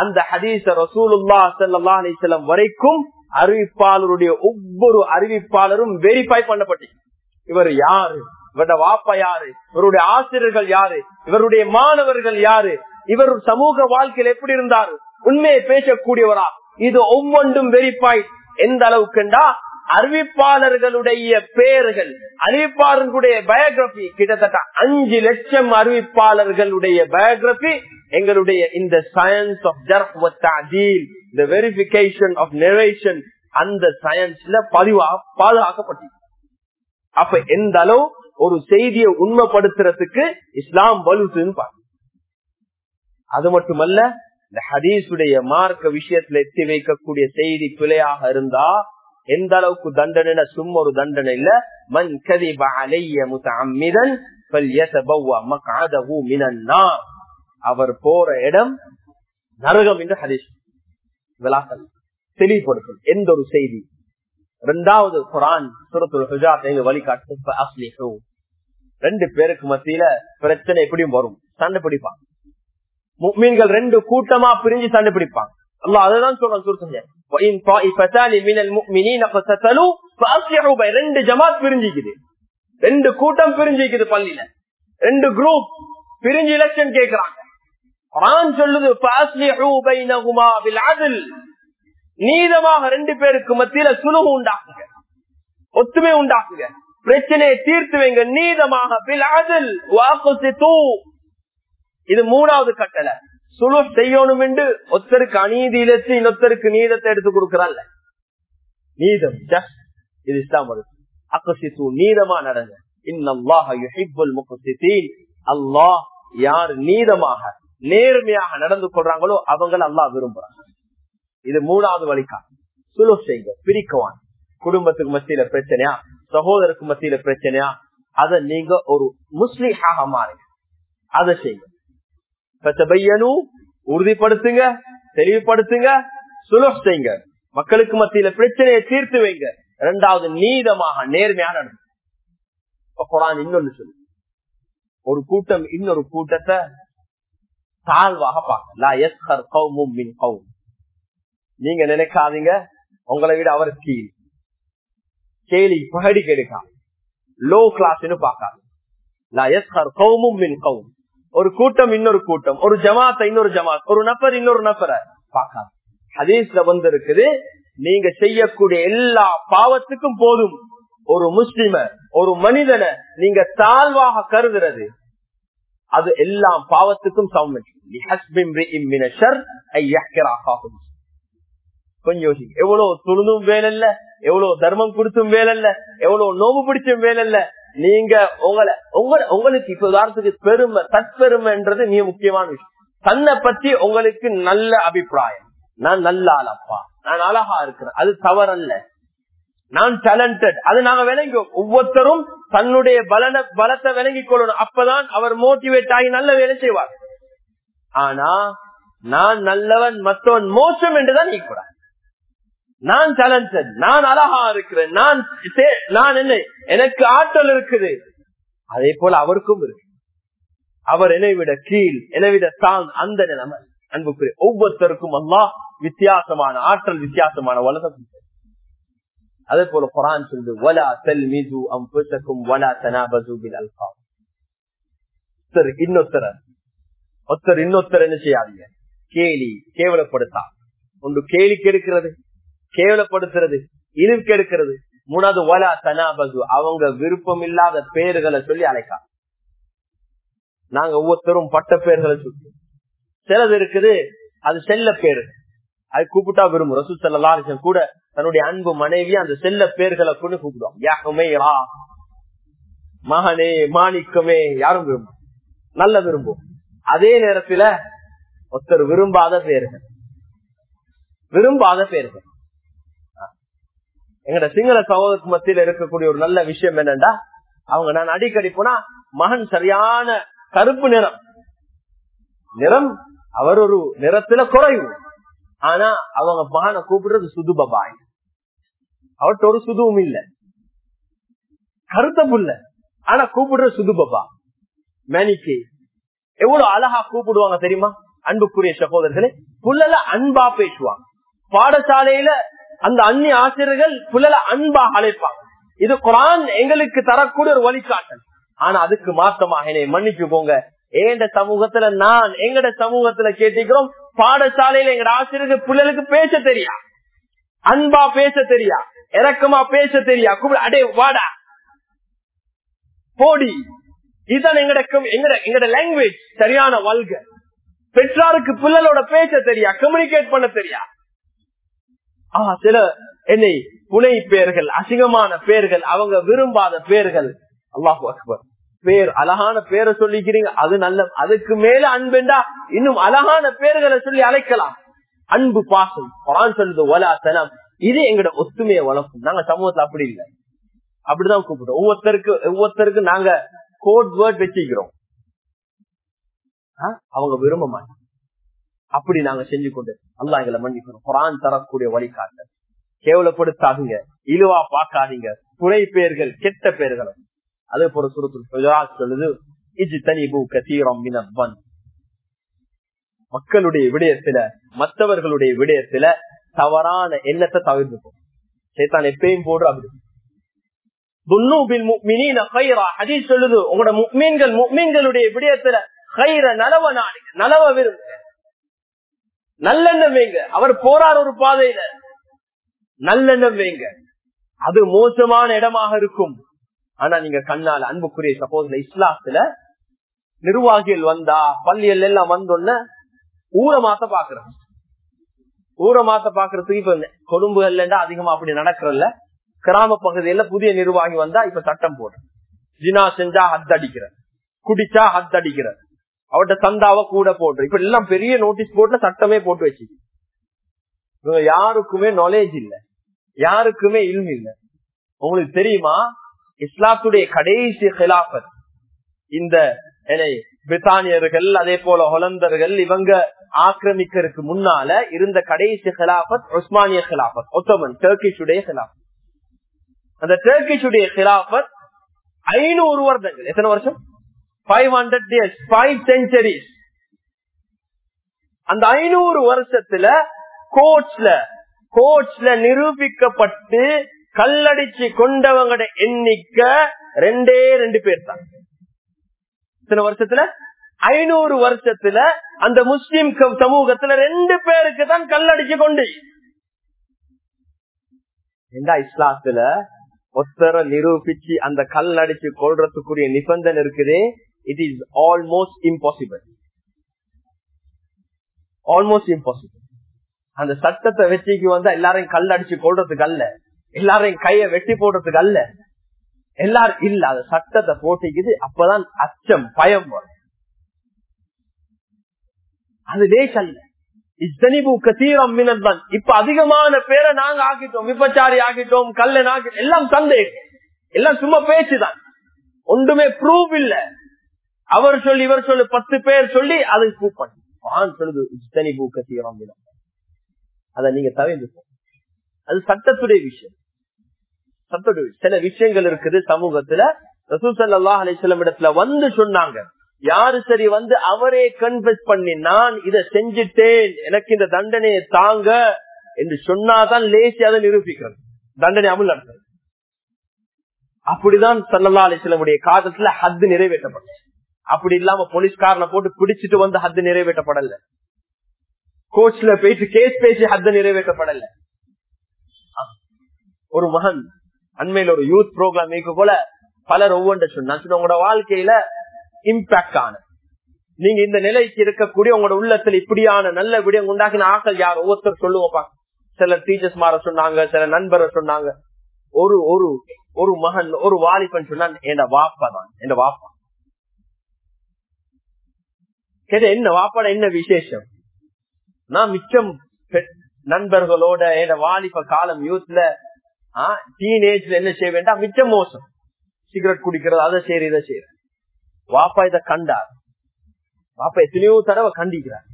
A: அந்த ஹதீச ரசூலுல்லா சல்லா அலிசல்லம் வரைக்கும் அறிவிப்பாளருடைய ஒவ்வொரு அறிவிப்பாளரும் வெரிஃபை பண்ணப்பட்டு இவர் யாரு? இவருடைய வாப்பா யாரு? இவருடைய ஆசிரியர்கள் யாரு? இவருடைய மாணவர்கள் யாரு? இவர் சமூக வாழ்க்கையில் எப்படி இருந்தாரு? உண்மையை பேசக்கூடியவரா? இது ஒவ்வொன்றும் வெரிஃபை எந்த அளவுக்குண்டா? அறிவிப்பாளர்களுடைய பெயர்கள் அறிவிப்பாளர்களுடைய பயோகிராபி கிட்டத்தட்ட அஞ்சு லட்சம் அறிவிப்பாளர்களுடைய பயோகிராபி எங்களுடைய இந்த சயின்ஸ் ஆஃப் ஜர்ஹீல் இந்த வெரிபிகேஷன் ஆஃப் நெரேஷன் அந்த சயின்ஸ்ல பதிவா பாதுகாக்கப்பட்டிருக்கு அப்ப எந்த அளவு ஒரு செய்தியை உண்மைப்படுத்துறதுக்கு இஸ்லாம் வலுத்துன்னு பாரு அது மட்டுமல்ல இந்த ஹதீஸுடைய மார்க்க விஷயத்துல எத்தி வைக்கக்கூடிய செய்தி பிழையாக இருந்தா எந்த அளவுக்கு தண்டனை சும்மா ஒரு தண்டனை இல்ல. மன் கதிப அலைய முத்தமிதன் அவர் போற இடம் நரகம் என்று ஹரிஷ் விளாசல் தெளிவுபடுத்தும். எந்த ஒரு செய்தி. இரண்டாவது குரான் சுரத்துல் ஹுஜாத் வழிகாட்டு. ரெண்டு பேருக்கு மத்தியில பிரச்சனை எப்படியும் வரும். சண்டை பிடிப்பாங்க மீன்கள் ரெண்டு கூட்டமா பிரிஞ்சு சண்டை பிடிப்பாங்க அல்லா அதுதான் சொல்றேன் ரெண்டு ஜமாத் பிரிஞ்சிக்குது. ரெண்டு கூட்டம் பிரிஞ்சிக்குது பள்ளியில. ரெண்டு குரூப் பிரிஞ்சு எலெக்ஷன் கேட்கிறாங்க சொல்லுது நீதமாக ரெண்டு பேருக்கு மத்தியில சுலுகு உண்டாக்குங்க. ஒத்துமை உண்டாக்குங்க. பிரச்சனையை தீர்த்து வைங்க. நீதமாக இது மூணாவது கட்டளை. சுழு செய்யணும் என்று ஒருத்தருக்கு அநீதி இழத்து இன்னொருத்தருக்கு நீதத்தை எடுத்து கொடுக்கிறான்ல. நீதம் ஜஸ்ட் இது இஸ்லாம் அக்கசித்து நீதமா நடங்க. அல்லாஹ் யார் நீதமாக நேர்மையாக நடந்து கொள்றாங்களோ அவங்க அல்லாஹ் விரும்புறாங்க இது மூணாவது வழிக்கா. சுலு செய்யுங்க பிரிக்கவான். குடும்பத்துக்கு மத்தியில பிரச்சனையா? சகோதரருக்கு மத்தியில பிரச்சனையா? அதை நீங்க ஒரு முஸ்லீமாக மாறுங்க. அதை செய்யுங்க உறுதிப்படுத்துங்க தெளிவுபடுத்துங்க சுலு செய்யுங்க. மக்களுக்கு மத்தியில பிரச்சனையை தீர்த்து வைங்க. இரண்டாவது நீதமாக நேர்மையான குரான் இன்னொன்னு சொல்லு. ஒரு கூட்டம் இன்னொரு கூட்டத்தை தாழ்வாக பார்க்க நீங்க நினைக்காதீங்க உங்களை விட அவர் கீழ். கேலி பகடி கெடுக்கா லோ கிளாஸ் பார்க்காது. ஒரு கூட்டம் இன்னொரு கூட்டம் ஒரு ஜமாத்த இன்னொரு ஜமாத் ஒரு நபர் இன்னொரு நபரை பார்க்காது ஹதீஸ்ல வந்து இருக்குது நீங்க செய்யக்கூடிய எல்லா பாவத்துக்கும் போதும் ஒரு முஸ்லிம ஒரு மனிதனை நீங்க தாழ்வாக கருதுறது அது எல்லாம் பாவத்துக்கும் கொஞ்சம் எவ்வளவு துணுதும் வேலைல்ல எவ்வளவு தர்மம் கொடுத்தும் வேலைல்ல எவ்வளவு நோம்பு பிடிச்சும் வேலைல்ல. நீங்க உங்களை உங்களை உங்களுக்கு இப்ப உதாரணத்துக்கு பெருமை தற்பெருமைன்றது மிக முக்கியமான விஷயம். தன்னை பத்தி உங்களுக்கு நல்ல அபிப்பிராயம். நான் நல்ல ஆளப்பா. நான் அழகா இருக்கிறேன். அது தவறல்ல. நான் டேலண்டட் அது நாங்க விளங்கி ஒவ்வொருத்தரும் தன்னுடைய பலன பலத்தை விளங்கிக் கொள்ளணும். அப்பதான் அவர் மோட்டிவேட் ஆகி நல்ல வேலை செய்வார். ஆனா நான் நல்லவன் மற்றவன் மோசம் என்றுதான் நீக்கூடாது நான் டேலண்டட் நான் அழகா இருக்கிறேன் நான் நான் என்ன எனக்கு ஆற்றல் இருக்குது. அதே போல அவருக்கும் இருக்கு. அவர் என்னை விட கீழ் என்னை விட தான் அந்த நிலைமை. அன்புக்குரிய ஒவ்வொருத்தருக்கும் அல்லா வித்தியாசமான ஆற்றல் வித்தியாசமான உலகம் அதே போல குரான் சொல்லுது வலா செல் மீது அம்புசக்கும் வலா தனாபது இன்னொருத்தர் ஒருத்தர் இன்னொருத்தர் என்ன செய்யாதீங்க? கேலி கேவலப்படுத்தா. ஒன்று கேலி கெடுக்கிறது கேவலப்படுத்துறது இழுக்கெடுக்கிறது மூணாவது வலா தனாபது. அவங்க விருப்பம் இல்லாத பேர்களை சொல்லி அழைக்கா நாங்க ஒவ்வொருத்தரும் பட்ட பேர்களை சொல்லி. சிலது இருக்குது அது செல்ல பேரு. அது கூப்பிட்டா விரும்பும். ரசூ செல்லா கூட தன்னுடைய அன்பு மனைவி அந்த செல்ல பேர்களை கொண்டு கூப்பிடுவோம் யாக்குமே மகனே மாணிக்கமே. யாரும் விரும்பும். நல்ல விரும்பும். அதே நேரத்துல ஒருத்தர் விரும்பாத பேர்கள். விரும்பாத பேர்கள். எங்கட சிங்கள சகோதரத்து மத்தியில இருக்கக்கூடிய ஒரு நல்ல விஷயம் என்னண்டா? அவங்க நான் அடிக்கடி போனா மகன் சரியான கருப்பு நிறம். நிறம் அவர் ஒரு நிறத்துல குறைவு. ஆனா அவங்க மகனை கூப்பிடுறது சுது பபாய் அவர்கிட்ட ஒரு சுதுவும் இல்ல. கருத்த புல்ல ஆனா கூப்பிடுறது சுது பபா மேனிக்கு எவ்வளவு அழகா கூப்பிடுவாங்க தெரியுமா? அன்புக்குரிய சகோதரர்களே புள்ளல அன்பா பேசுவாங்க. பாடசாலையில அந்த அந்நிய ஆசிரியர்கள் புலல அன்பா அழைப்பாங்க. இது குரான் எங்களுக்கு தரக்கூடிய ஒரு வழிகாட்டல். ஆனா அதுக்கு மாற்றமாக என்னை மன்னிச்சு போங்க. ஏண்ட சமூகத்துல நான் எங்கட சமூகத்துல கேட்டிக்கிறோம் பாடசாலையில எங்கட ஆசிரியர்கள் பிள்ளைகளுக்கு பேச தெரியா? அன்பா பேச தெரியா? இறக்கமா பேச தெரியா? அடே வாடா. போடி. இதுதான் எங்கட எங்கட எங்கட லாங்குவேஜ் சரியான வல்க பெற்றாருக்கு பிள்ளைகளோட பேச தெரியா? கம்யூனிகேட் பண்ண தெரியா? ஆஹ் சில என்னை புனை பேர்கள் அசிங்கமான பேர்கள் அவங்க விரும்பாத பேர்கள். அல்லாஹு அக்பர். பேர் அழகான பேரை சொல்லிக்கிறீங்க அது நல்ல அதுக்கு மேல அன்புண்டா இன்னும் அழகான பேர்களை சொல்லி அழைக்கலாம். அன்பு பாசம். குரான் சொல்லுது ஒலா தனம் இது எங்கட ஒத்துமையை வளர்க்கும். நாங்க சமூகத்துல அப்படி இல்லை. அப்படிதான் கூப்பிடுறோம். ஒவ்வொருத்தருக்கு ஒவ்வொருத்தருக்கு நாங்க கோட் வேர்ட் வச்சுக்கிறோம். அவங்க விரும்ப மாட்டோம் அப்படி நாங்க செஞ்சு கொண்டு அல்லா எங்களை மன்னிக்கணும். குரான் தரக்கூடிய வழிகாட்ட. கேவலப்படுத்தாதீங்க. இழுவா பார்க்காதீங்க. துணை பெயர்கள் கெட்ட பெயர்கள் அதே போல சுருத்து சொல்லுது இஜி தனிபு கத்தீரம் மக்களுடைய விடயத்துல மற்றவர்களுடைய விடயத்துல தவறான எண்ணத்தை தவிர்த்துக்கும் சேத்தான் எப்பயும் போடு அப்படி. சொல்லுது உங்களோட முக்மீன்கள் முக்மீன்களுடைய விடயத்துல கயிற நலவ நாடுங்க. நலவ விரும்ப. நல்லெண்ணம் வைங்க. அவர் போறார் ஒரு பாதையில. நல்லெண்ணம் வைங்க. அது மோசமான இடமாக இருக்கும். ஆனா நீங்க கண்ணால அன்புக்குரிய சப்போஸ் இஸ்லாத்துல நிர்வாகிகள் வந்தா பள்ளிகள் எல்லாம் வந்தோன்ன ஊரை மாத்த பாக்குறோம் ஊரை மாத்த பாக்குறதுக்கு இப்ப கொழும்புகள்ல அதிகமா அப்படி நடக்கிறல்ல. கிராம பகுதியில புதிய நிர்வாகி வந்தா இப்ப சட்டம் போடுற ஜினா செஞ்சா ஹத் அடிக்கிற குடிச்சா ஹத் அடிக்கிற அவட்ட சந்தாவ கூட போடுற இப்ப எல்லாம் பெரிய நோட்டீஸ் போர்ட்ல சட்டமே போட்டு வச்சு இவங்க யாருக்குமே நாலேஜ் இல்ல. யாருக்குமே இல்மு இல்ல. உங்களுக்கு தெரியுமா? இஸ்லாத்துடைய கடைசி ஹிலாபத் இந்த பிரித்தானியர்கள் அதே போல ஹொலந்தர்கள் இவங்க ஆக்கிரமிக்கிறதுக்கு முன்னால இருந்த கடைசி ஹிலாபத் உஸ்மானிய ஹிலாபத் ஒத்தமன் டர்கிஷுடைய ஹிலாபத் அந்த டர்கிஷுடைய ஹிலாபத் ஐநூறு வருடங்கள். எத்தனை வருஷம்? Five hundred years five centuries அந்த ஐநூறு வருஷத்துல கோட்ஸ்ல கோட்ஸ்ல நிரூபிக்கப்பட்டு கல்லடிச்சு கொண்டவங்களோட எண்ணிக்கை ரெண்டே ரெண்டு பேர் தான். இத்தனை வருஷத்துல? ஐநூறு வருஷத்துல அந்த முஸ்லிம் சமூகத்துல ரெண்டு பேருக்கு தான் கல்லடிச்சு கொண்டு. எங்க இஸ்லாத்துல ஒத்தர நிரூபிச்சு அந்த கல் அடிச்சு கொள்றதுக்குரிய நிபந்தனை இருக்குதே. It is almost impossible. Almost impossible அந்த சட்டத்தை வெற்றிக்கு வந்தா எல்லாரையும் கல் அடிச்சு கொள்றதுக்கு அல்ல. எல்லாரையும் கைய வெட்டி போடுறதுக்கு அல்ல. எல்லாரும் இல்ல. அந்த சட்டத்தை போட்டிக்குது. அப்பதான் அச்சம் பயம் வரும். அது லேசல்ல. அல்ல கத்தீரம் மினத்தான் இப்ப அதிகமான பேரை நாங்க ஆக்கிட்டோம். விபச்சாரி ஆக்கிட்டோம். கல்லன் ஆக்கிட்டோம் எல்லாம் சந்தேகம். எல்லாம் சும்மா பேச்சுதான். ஒன்றுமே ப்ரூவ் இல்ல. அவர் சொல்லி இவர் சொல்லு பத்து பேர் சொல்லி அதை ப்ரூவ் பண்ணி ஆண் சொல்லுது இஸ்தனிபு கத்தீரம் மினத்தான் அதை நீங்க தவிர்த்து அது சட்டத்துடைய விஷயம். சட்டத்துடைய சில விஷயங்கள் இருக்குது சமூகத்துல. ரசூசல்லா அலிஸ்லம் இடத்துல வந்து சொன்னாங்க. யாரு சரி வந்து அவரே கன்வெஸ்ட் பண்ணி நான் இதை செஞ்சிட்டேன். எனக்கு இந்த தண்டனையை தாங்க. என்று சொன்னாதான் லேசி அதை நிரூபிக்கிறது. தண்டனை அமல் நடத்துறது அப்படிதான் சல்லல்லா அலிஸ்லமுடைய காலத்துல ஹத்து நிறைவேற்றப்பட்டது. அப்படி இல்லாம போலீஸ்காரனை போட்டு பிடிச்சிட்டு வந்து ஹத்து நிறைவேற்றப்படல. கோச்ல பேசி கேஸ் பேசி ஹத்த நிறைவேற்றப்படல. ஒரு மகன் அண்மையில ஒரு யூத் ப்ரோக்ராம் போல பலர் ஒவ்வொன்ற சொன்னா உங்களோட வாழ்க்கையில இம்பாக்ட் ஆன நீங்க இந்த நிலைக்கு இருக்கக்கூடிய உங்களோட உள்ளத்துல இப்படியான நல்ல விடயம் உண்டாக்கின ஆக்கள் யார்? ஒவ்வொருத்தர் சொல்லுவோப்பா. சில டீச்சர்ஸ் மாற சொன்னாங்க சில நண்பரை சொன்னாங்க. ஒரு ஒரு ஒரு மகன் ஒரு வாலிபன் சொன்னான் என் வாப்பா தான் என் வாப்பா? கேட்ட என்ன வாப்பாட என்ன விசேஷம்? நான் மிச்சம் நண்பர்களோட என் வாலிப காலம் யூத்ல டீனேஜ்ல என்ன செய்ய வேண்டாம் மிச்சம் மோசம். சிகரெட் குடிக்கிறது அதை செய்யற இதை செய்யற. வாப்பா இதை கண்டார். வாப்பா எத்தனையோ தடவை கண்டிக்கிறார்.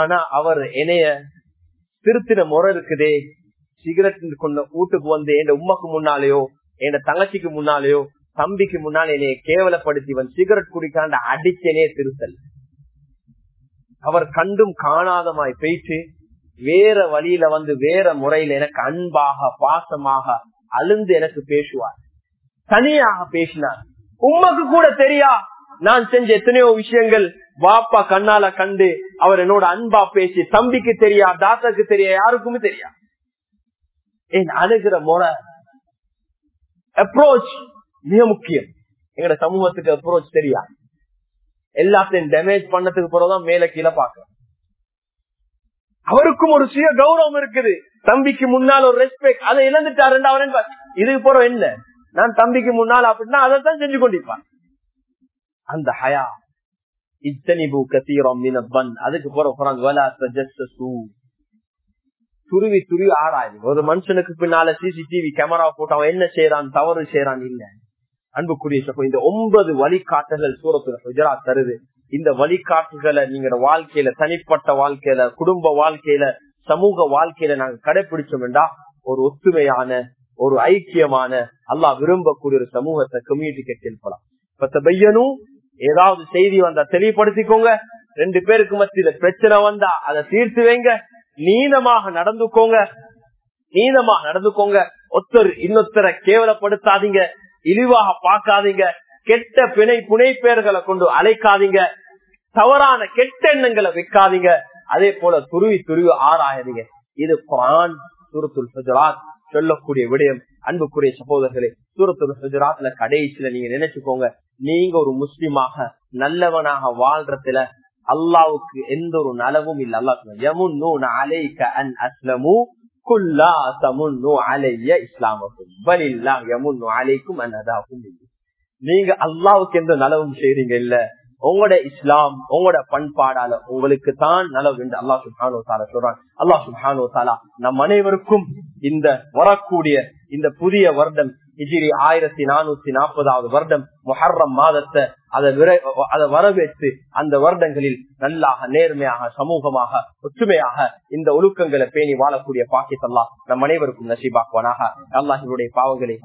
A: ஆனா அவர் என்னைய திருத்தின முறை இருக்குதே சிகரெட் கொண்ட வீட்டுக்கு வந்து என் உமாக்கு முன்னாலேயோ என் தங்கச்சிக்கு முன்னாலேயோ தம்பிக்கு முன்னால் என்னைய கேவலப்படுத்தி வந்து சிகரெட் குடிக்காண்ட அடிச்சனே திருத்தல். அவர் கண்டும் காணாதமாய் போயிட்டு வேற வழியில வந்து வேற முறையில எனக்கு அன்பாக பாசமாக அழுந்து எனக்கு பேசுவார். தனியாக பேசினார். உமக்கு கூட தெரியா? நான் செஞ்ச எத்தனையோ விஷயங்கள் வாப்பா கண்ணால கண்டு அவர் என்னோட அன்பா பேசி தம்பிக்கு தெரியா தாத்தாக்கு தெரியா யாருக்குமே தெரியா? என் அணுகிற முறை அப்ரோச் மிக முக்கியம். எங்கட சமூகத்துக்கு அப்ரோச் தெரியா? எல்லாத்தையும் டேமேஜ் பண்ணதுக்கு பிறகுதான் மேல கீழே பாக்குறோம் அவருக்கும் ஒரு சுய கௌரவம் இருக்குது. தம்பிக்கு முன்னால் ஒரு ரெஸ்பெக்ட் அதை இழந்துட்டாரு ரெண்டாவது இதுக்கு போற என்ன? நான் தம்பிக்கு முன்னால் அப்படின்னா அதைத்தான் செஞ்சு கொண்டிருப்பான். அந்த ஹயா. இத்தனிபு கத்தீரம் அதுக்கு போற துருவி துருவி ஆராயுது. ஒரு மனுஷனுக்கு பின்னால சிசிடிவி கேமரா போட்டு அவன் என்ன செய்யறான் தவறு செய்யறான் இல்ல. அன்புக்குரிய சகோ இந்த ஒன்பது வழிகாட்டுகள் சூரத்துல குஜராத் தருது. இந்த வழிகாட்டுகளை நீங்க வாழ்க்கையில தனிப்பட்ட வாழ்க்கையில குடும்ப வாழ்க்கையில சமூக வாழ்க்கையில நாங்க கடைபிடிச்சோம்டா ஒரு ஒத்துமையான ஒரு ஐக்கியமான அல்லாஹ் விரும்பக்கூடிய ஒரு சமூகத்தை கம்யூனிட்டி கேட்கலாம் இப்ப ஏதாவது செய்தி வந்தா தெளிவுபடுத்திக்கோங்க. ரெண்டு பேருக்கு மத்தியில பிரச்சனை வந்தா அதை தீர்த்து வைங்க. நீளமாக நடந்துக்கோங்க. நீளமாக நடந்துக்கோங்க. ஒருத்தர் இன்னொத்தரை கேவலப்படுத்தாதீங்க. இழிவாக பார்க்காதீங்க. கெட்ட பிணை புனை பெயர்களை கொண்டு அழைக்காதீங்க. தவறான கெட்ட எண்ணங்களை வைக்காதீங்க. அதே போல துருவி துருவி ஆராயாதீங்க. இது குரான் சூரத்துல் சுஜராத் சொல்லக்கூடிய விடயம். அன்புக்குரிய சகோதரர்களே சூரத்துல் சுஜராத்ல கடைசியில நீங்க நினைச்சுக்கோங்க. நீங்க ஒரு முஸ்லிமாக நல்லவனாக வாழ்றதுல அல்லாவுக்கு எந்த ஒரு நலவும் இல்ல. அல்லா அலைக்க அன் அஸ்லமு குல்லா தமுன்னு அலைய இஸ்லாமக்கும். பலில்லா யமுன்னு அலைக்கும் நீங்க அல்லாவுக்கு எந்த நலவும் செய்றீங்க இல்ல? உங்களோட இஸ்லாம் உங்களோட பண்பாடால உங்களுக்கு தான் நலவு என்று அல்லா சுஹானோ தாலா சொல்றான். அல்லா சுஹானோ தாலா நம் அனைவருக்கும் இந்த வரக்கூடிய இந்த புதிய வருடம் இஜிரி ஆயிரத்தி நானூத்தி நாற்பதாவது வருடம் மொஹர்ரம் மாதத்தை அதை அதை வரவேற்று அந்த வருடங்களில் நல்லாக நேர்மையாக சமூகமாக ஒற்றுமையாக இந்த ஒழுக்கங்களை பேணி வாழக்கூடிய பாக்கியத்தல்லா நம் அனைவருக்கும் நசீபாக்குவானாக. அல்லாஹினுடைய பாவங்களை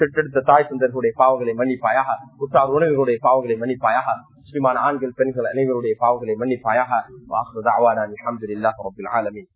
A: பெற்றெடுத்த தாய் சுந்தர்களுடைய பாவங்களை மன்னிப்பாயாக உற்றார் உணவுகளுடைய பாவங்களை மன்னிப்பாயாக முஸ்லிமான ஆண்கள் பெண்கள் அனைவருடைய பாவங்களை மன்னிப்பாயாக. வாக்குதாவான அலமதுல்லாஹ் ரபுல் ஆலமின்.